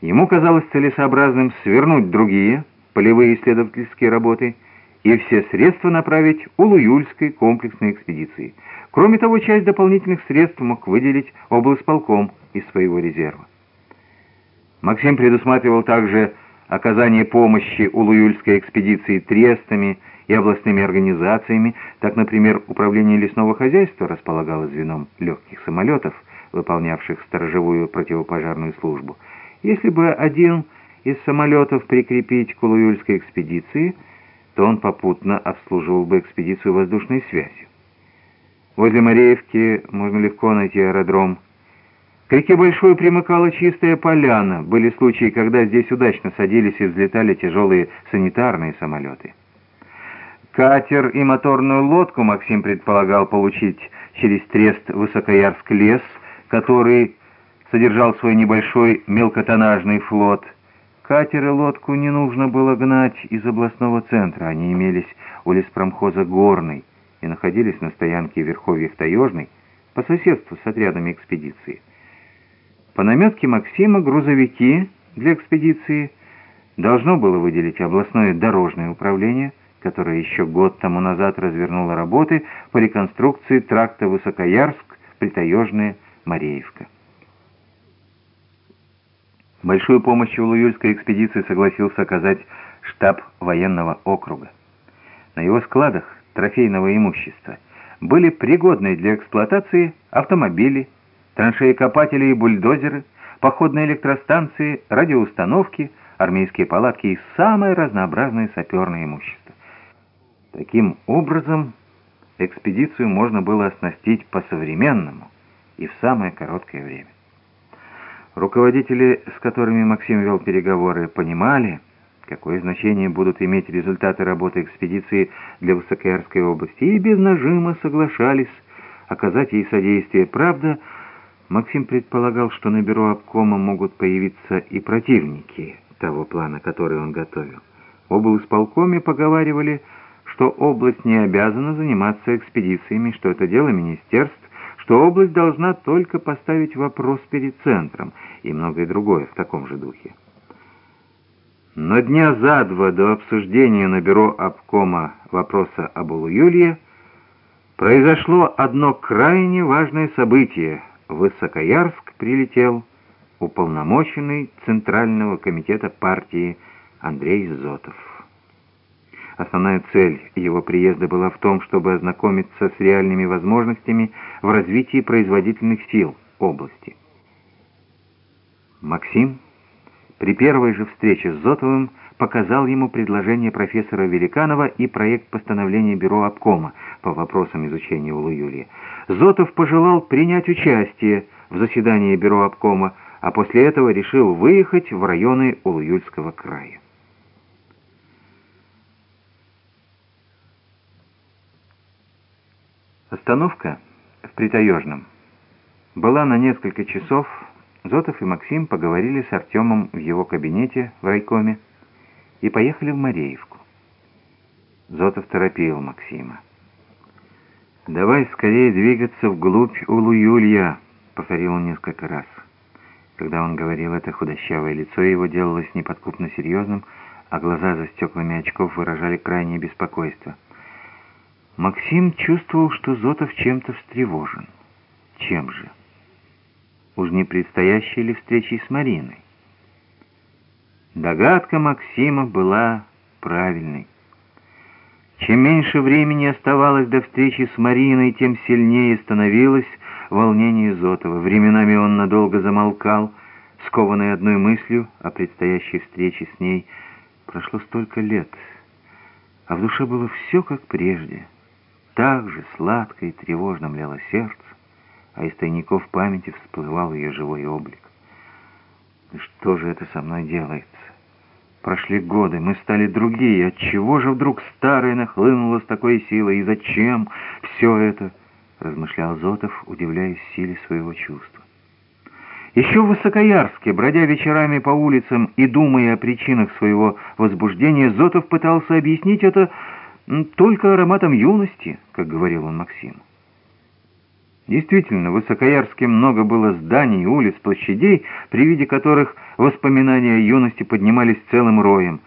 Ему казалось целесообразным свернуть другие полевые исследовательские работы и все средства направить Улуюльской комплексной экспедиции. Кроме того, часть дополнительных средств мог выделить облсполком из своего резерва. Максим предусматривал также оказание помощи Улуюльской экспедиции трестами и областными организациями. Так, например, Управление лесного хозяйства располагало звеном легких самолетов, выполнявших сторожевую противопожарную службу. Если бы один из самолетов прикрепить к Улуюльской экспедиции, то он попутно обслуживал бы экспедицию воздушной связи. Возле Мореевки можно легко найти аэродром. К реке Большой примыкала чистая поляна. Были случаи, когда здесь удачно садились и взлетали тяжелые санитарные самолеты. Катер и моторную лодку Максим предполагал получить через трест Высокоярск-лес, который содержал свой небольшой мелкотоннажный флот. Катер и лодку не нужно было гнать из областного центра, они имелись у леспромхоза «Горный» и находились на стоянке Верховьев Таежной по соседству с отрядами экспедиции. По наметке Максима грузовики для экспедиции должно было выделить областное дорожное управление, которое еще год тому назад развернуло работы по реконструкции тракта Высокоярск-Притаежная Мареевка. Большую помощь в экспедиции согласился оказать штаб военного округа. На его складах трофейного имущества были пригодные для эксплуатации автомобили, траншеи-копатели и бульдозеры, походные электростанции, радиоустановки, армейские палатки и самое разнообразное саперное имущество. Таким образом, экспедицию можно было оснастить по-современному и в самое короткое время. Руководители, с которыми Максим вел переговоры, понимали, какое значение будут иметь результаты работы экспедиции для Высокоярской области, и без нажима соглашались оказать ей содействие. Правда, Максим предполагал, что на бюро обкома могут появиться и противники того плана, который он готовил. Оба исполкоме поговаривали, что область не обязана заниматься экспедициями, что это дело министерств, что область должна только поставить вопрос перед центром и многое другое в таком же духе. Но дня за два до обсуждения на бюро обкома вопроса об Улуюлье произошло одно крайне важное событие. В Высокоярск прилетел уполномоченный Центрального комитета партии Андрей Зотов. Основная цель его приезда была в том, чтобы ознакомиться с реальными возможностями в развитии производительных сил области. Максим при первой же встрече с Зотовым показал ему предложение профессора Великанова и проект постановления Бюро обкома по вопросам изучения Улу-Юлии. Зотов пожелал принять участие в заседании Бюро обкома, а после этого решил выехать в районы Улуюльского края. Остановка в Притаежном была на несколько часов. Зотов и Максим поговорили с Артемом в его кабинете в райкоме и поехали в Мареевку. Зотов торопил Максима. «Давай скорее двигаться вглубь Улу-Юлья», — повторил он несколько раз. Когда он говорил это, худощавое лицо его делалось неподкупно серьезным, а глаза за стеклами очков выражали крайнее беспокойство — Максим чувствовал, что Зотов чем-то встревожен. Чем же? Уж не предстоящей ли встречей с Мариной? Догадка Максима была правильной. Чем меньше времени оставалось до встречи с Мариной, тем сильнее становилось волнение Зотова. Временами он надолго замолкал, скованный одной мыслью о предстоящей встрече с ней. Прошло столько лет, а в душе было все как прежде — так же сладко и тревожно млело сердце, а из тайников памяти всплывал ее живой облик. Что же это со мной делается? Прошли годы, мы стали другие. Отчего же вдруг старое нахлынуло с такой силой? И зачем все это? Размышлял Зотов, удивляясь силе своего чувства. Еще в Высокоярске, бродя вечерами по улицам и думая о причинах своего возбуждения, Зотов пытался объяснить это только ароматом юности, как говорил он Максиму. Действительно, в Высокоярске много было зданий, улиц, площадей, при виде которых воспоминания о юности поднимались целым роем.